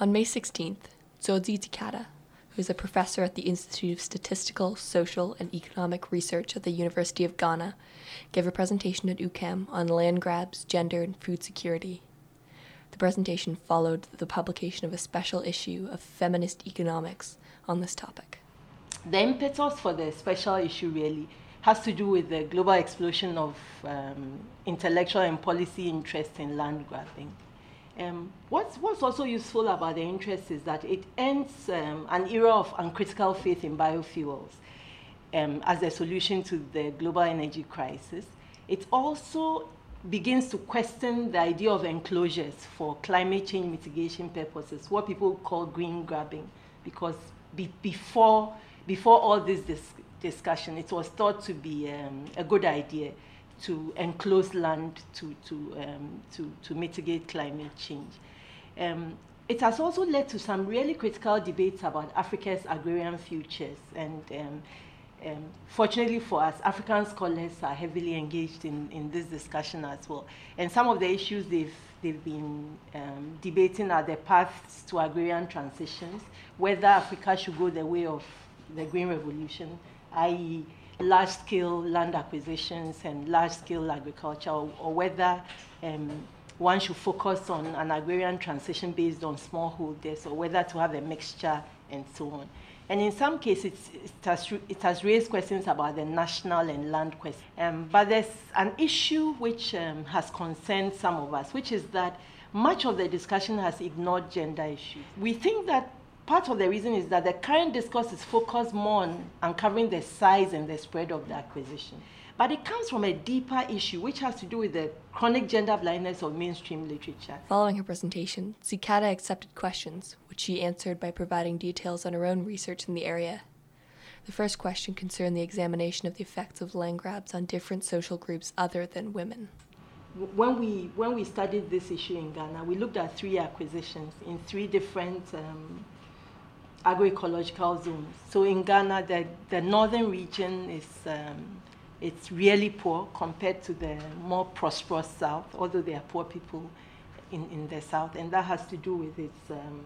On May 16th, Dzodzi Tsikata, who is a professor at the Institute of Statistical, Social, and Economic Research at the University of Ghana, gave a presentation at UCAM on land grabs, gender, and food security. The presentation followed the publication of a special issue of Feminist Economics on this topic. The impetus for the special issue really has to do with the global explosion of um, intellectual and policy interest in land grabbing. Um, what's, what's also useful about the interest is that it ends um, an era of uncritical faith in biofuels um, as a solution to the global energy crisis. It also begins to question the idea of enclosures for climate change mitigation purposes, what people call green grabbing, because be, before, before all this dis- discussion, it was thought to be um, a good idea to enclose land to, to, um, to, to mitigate climate change. Um, it has also led to some really critical debates about Africa's agrarian futures. And um, um, fortunately for us, African scholars are heavily engaged in, in this discussion as well. And some of the issues they've, they've been um, debating are the paths to agrarian transitions, whether Africa should go the way of the Green Revolution, i.e., large scale land acquisitions and large scale agriculture, or, or whether um, one should focus on an agrarian transition based on smallholders, or whether to have a mixture and so on. And in some cases, it has, it has raised questions about the national and land question. Um, but there's an issue which um, has concerned some of us, which is that much of the discussion has ignored gender issues. We think that part of the reason is that the current discourse is focused more on uncovering the size and the spread of the acquisition. But it comes from a deeper issue, which has to do with the chronic gender blindness of mainstream literature. Following her presentation, Tsikata accepted questions, which she answered by providing details on her own research in the area. The first question concerned the examination of the effects of land grabs on different social groups other than women. When we, when we studied this issue in Ghana, we looked at three acquisitions in three different um, agroecological zones. So in Ghana, the, the northern region is um, it's really poor compared to the more prosperous south, although there are poor people in, in the south, and that has to do with its um,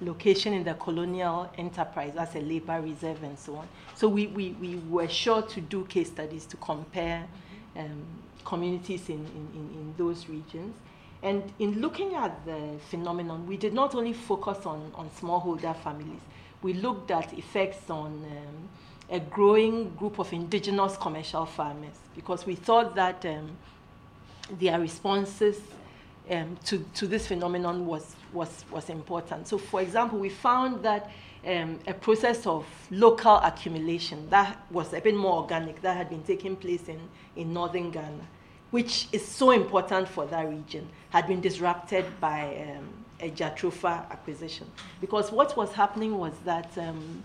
location in the colonial enterprise as a labor reserve and so on. So we, we, we were sure to do case studies to compare um, communities in, in, in, those regions. And in looking at the phenomenon, we did not only focus on, on smallholder families, we looked at effects on um, a growing group of indigenous commercial farmers because we thought that um, their responses um, to, to this phenomenon was, was, was important. So, for example, we found that um, a process of local accumulation that was a bit more organic that had been taking place in, in northern Ghana which is so important for that region, had been disrupted by um, a Jatropha acquisition. Because what was happening was that um,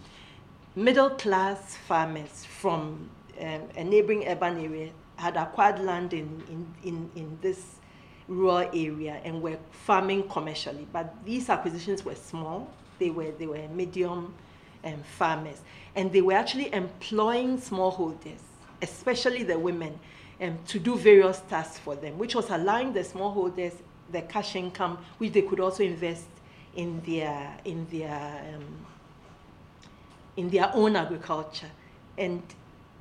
middle class farmers from um, a neighboring urban area had acquired land in, in, in, in this rural area and were farming commercially. But these acquisitions were small, they were, they were medium um, farmers. And they were actually employing smallholders, especially the women, um, to do various tasks for them, which was allowing the smallholders the cash income, which they could also invest in their in their um, in their own agriculture. And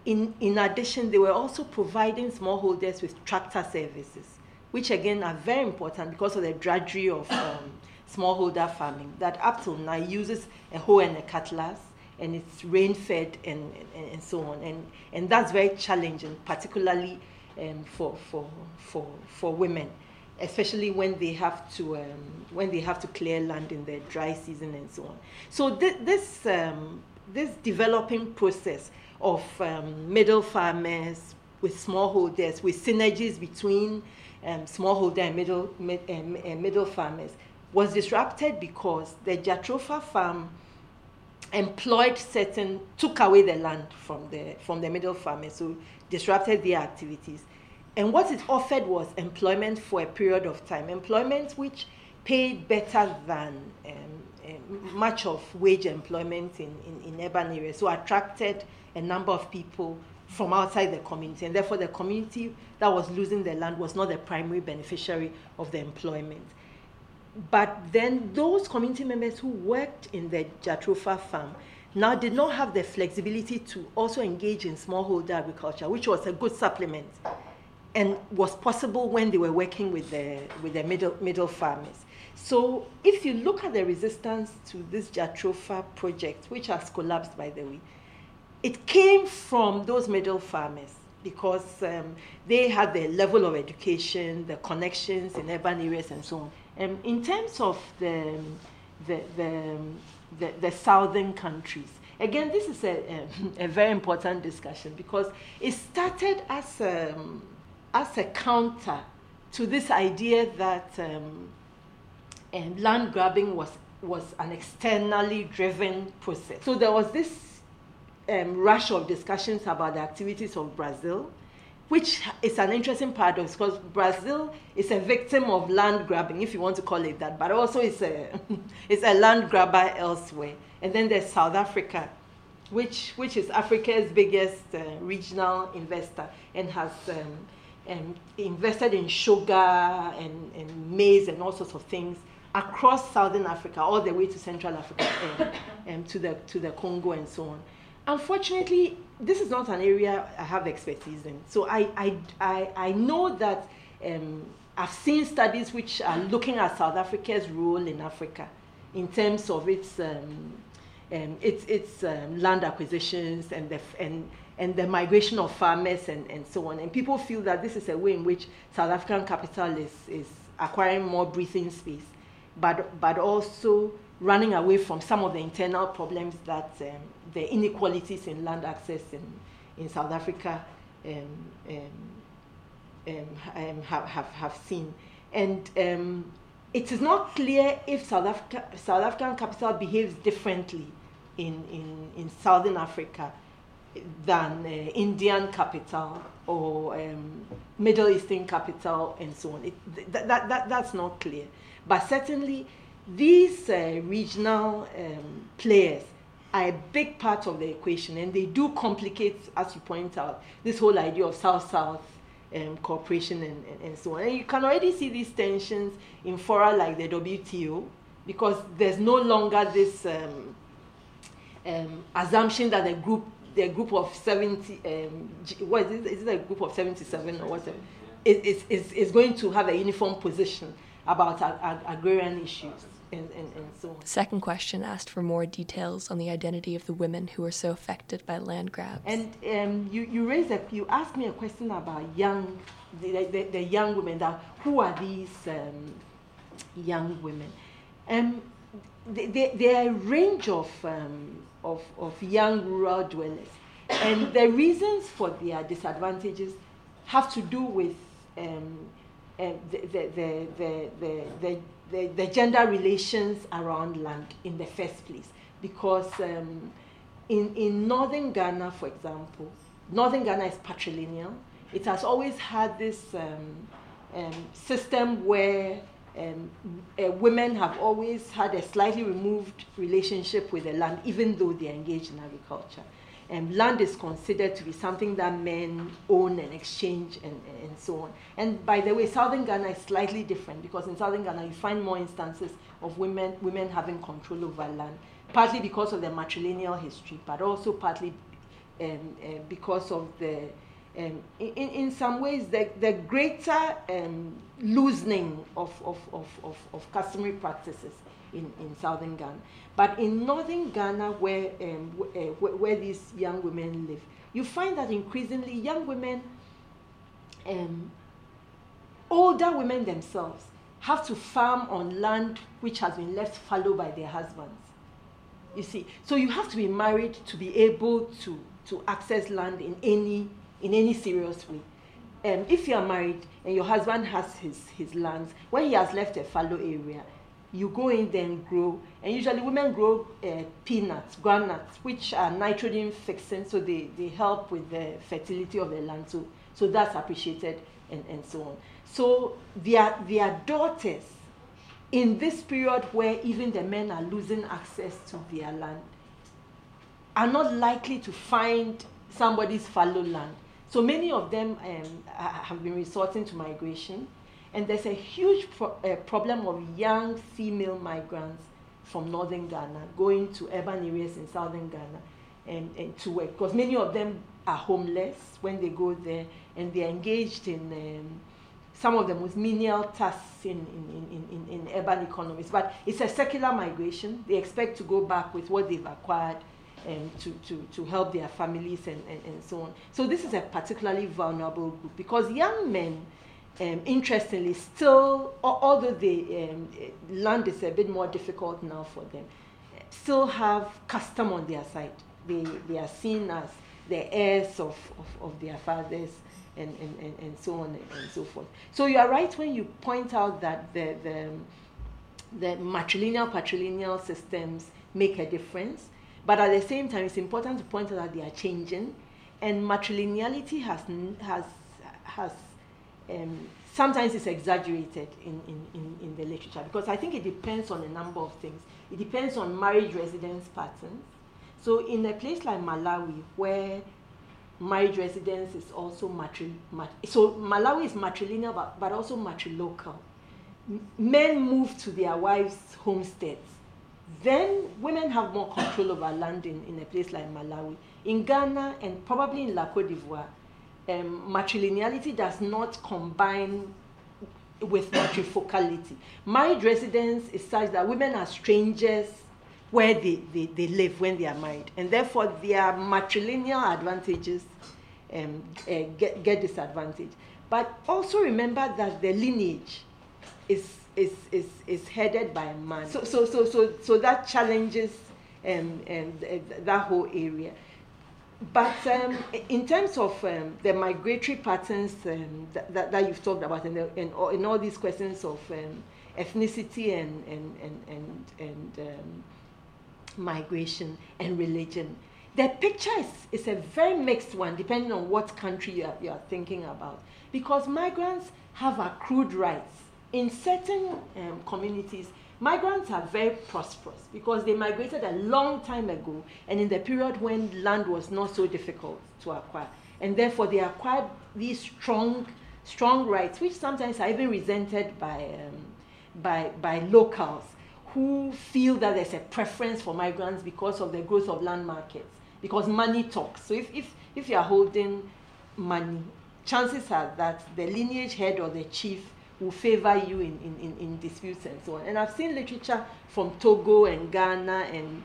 in, in addition, they were also providing smallholders with tractor services, which again are very important because of the drudgery of um, smallholder farming that up till now uses a hoe and a cutlass and it's rain fed and, and, and, so on. And, and that's very challenging, particularly um, for, for, for, for women, especially when they have to, um, when they have to clear land in the dry season and so on. So th- this, um, this developing process of um, middle farmers with smallholders, with synergies between um, smallholder and middle, mid, uh, middle farmers, was disrupted because the Jatropha farm employed certain, took away the land from the, from the middle farmers, so disrupted their activities. And what it offered was employment for a period of time, employment which paid better than um, um, much of wage employment in, in, in urban areas, so attracted a number of people from outside the community, and therefore the community that was losing the land was not the primary beneficiary of the employment. But then those community members who worked in the Jatropha farm now did not have the flexibility to also engage in smallholder agriculture, which was a good supplement and was possible when they were working with the, with the middle, middle farmers. So if you look at the resistance to this Jatropha project, which has collapsed by the way, it came from those middle farmers because um, they had the level of education, the connections in urban areas, and so on. Um, in terms of the, the, the, the, the southern countries, again, this is a, a, a, very important discussion because it started as a, um, as a counter to this idea that um, um, land grabbing was, was an externally driven process. So there was this um, rush of discussions about the activities of Brazil, which is an interesting paradox because Brazil is a victim of land grabbing, if you want to call it that, but also it's a, it's a land grabber elsewhere. And then there's South Africa, which, which is Africa's biggest uh, regional investor and has um, um, invested in sugar and, and maize and all sorts of things across southern Africa, all the way to Central Africa and, and to, the, to the Congo and so on. Unfortunately, this is not an area I have expertise in. So I, I, I, I know that um, I've seen studies which are looking at South Africa's role in Africa in terms of its, um, um, its, its um, land acquisitions and the, and, and the migration of farmers and, and so on. And people feel that this is a way in which South African capital is, is acquiring more breathing space, but, but also running away from some of the internal problems that um, the inequalities in land access in, in South Africa um, um, um, um have, have, have seen. And it is not clear if South, Africa, South African capital behaves differently in, in, in Southern Africa than uh, Indian capital or um, Middle Eastern capital and so on. It, th- that, that, that's not clear. But certainly, these uh, regional um, players are a big part of the equation, and they do complicate, as you point out, this whole idea of South-South um, cooperation and, and, and, so on. And you can already see these tensions in fora like the WTO, because there's no longer this um, um, assumption that the group, the group of 70, um, what is it, is it a group of 77 or whatever, is, is, is going to have a uniform position about ag- ag- agrarian issues and, and, and so on. Second question asked for more details on the identity of the women who were so affected by land grabs. And um, you, you raised a, you asked me a question about young, the, the, the young women. That who are these um, young women? Um, there are a range of, um, of, of young rural dwellers, and the reasons for their disadvantages have to do with um, the, the, the, the, the, gender relations around land in the first place. Because um, in, in northern Ghana, for example, northern Ghana is patrilineal. It has always had this um, um, system where um, uh, women have always had a slightly removed relationship with the land, even though they are engaged in agriculture um, land is considered to be something that men own and exchange and, and so on. And by the way, southern Ghana is slightly different because in southern Ghana you find more instances of women, women having control over land, partly because of the matrilineal history, but also partly um, uh, because of the, um, in, in some ways, the, the greater um, loosening of, of, of, of, of customary practices in, in southern Ghana. But in northern Ghana, where, um, uh, where, where, these young women live, you find that increasingly young women, um, older women themselves, have to farm on land which has been left fallow by their husbands. You see, so you have to be married to be able to, to access land in any, in any serious way. Um, if you are married and your husband has his, his lands, when he has left a fallow area, you go in there and grow. And usually women grow uh, peanuts, groundnuts, which are nitrogen fixing, so they, they help with the fertility of the land. So, so that's appreciated and, and so on. So their, their daughters, in this period where even the men are losing access to their land, are not likely to find somebody's fallow land. So many of them um, have been resorting to migration And there's a huge pro- uh, problem of young female migrants from northern Ghana going to urban areas in southern Ghana and, and to work because many of them are homeless when they go there and they're engaged in um, some of them with menial tasks in, in, in, in, in urban economies. But it's a secular migration. They expect to go back with what they've acquired um, to, to, to help their families and, and, and so on. So this is a particularly vulnerable group because young men, um, interestingly, still, although the um, land is a bit more difficult now for them, still have custom on their side. They, they are seen as the heirs of, of, of their fathers and, and, and, and so on and so forth. So you are right when you point out that the, the, the matrilineal patrilineal systems make a difference, but at the same time, it's important to point out that they are changing, and matrilineality has has has um, sometimes it's exaggerated in, in, in, in the literature because I think it depends on a number of things. It depends on marriage residence patterns. So in a place like Malawi, where marriage residence is also matri, mat, so Malawi is matrilineal but, but also matrilocal. Men move to their wives' homesteads. Then women have more control over land in, in a place like Malawi. In Ghana and probably in La Cote d'Ivoire, um, matrilineality does not combine with matrifocality. Marriage residence is such that women are strangers where they, they, they live when they are married. And therefore, their matrilineal advantages um, uh, get, get disadvantaged. But also remember that the lineage is, is, is, is headed by a man. So, so, so, so, so that challenges um, um, that whole area. But um, in terms of um, the migratory patterns um, that, that, that, you've talked about, and, the, and, all, and all these questions of um, ethnicity and, and, and, and, and um, migration and religion. The picture is, is a very mixed one depending on what country you are, you are thinking about. Because migrants have accrued rights. In certain um, communities, migrants are very prosperous because they migrated a long time ago and in the period when land was not so difficult to acquire. And therefore, they acquired these strong, strong rights, which sometimes are even resented by, um, by, by locals who feel that there's a preference for migrants because of the growth of land markets, because money talks. So if, if, if you're holding money, chances are that the lineage head or the chief will favor you in, in, in, in disputes and so on. And I've seen literature from Togo and Ghana and,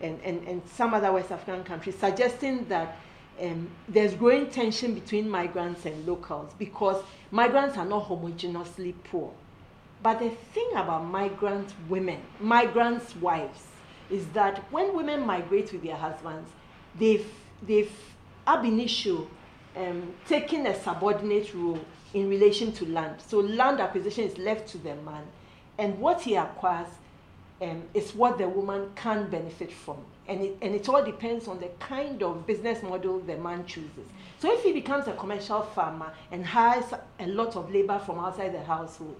and, and, and some other West African countries suggesting that um, there's growing tension between migrants and locals because migrants are not homogeneously poor. But the thing about migrant women, migrants' wives, is that when women migrate with their husbands, they've, they've ab initio um, taken a subordinate role in relation to land. So land acquisition is left to the man, and what he acquires um, is what the woman can benefit from. And it, and it all depends on the kind of business model the man chooses. So if he becomes a commercial farmer and hires a lot of labor from outside the household,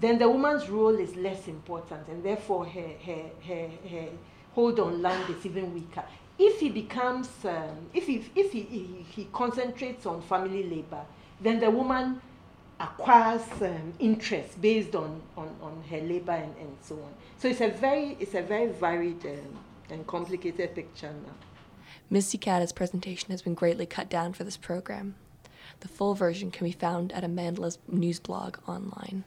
then the woman's role is less important and therefore her, her, her, her hold on land is even weaker. If he becomes, um, if, he, if he, he, he, concentrates on family labor, then the woman acquires um, interest based on, on, on her labor and, and so on. So it's a very, it's a very varied um, and complicated picture now. Ms. Tsikata's presentation has been greatly cut down for this program. The full version can be found at Amanda's news blog online.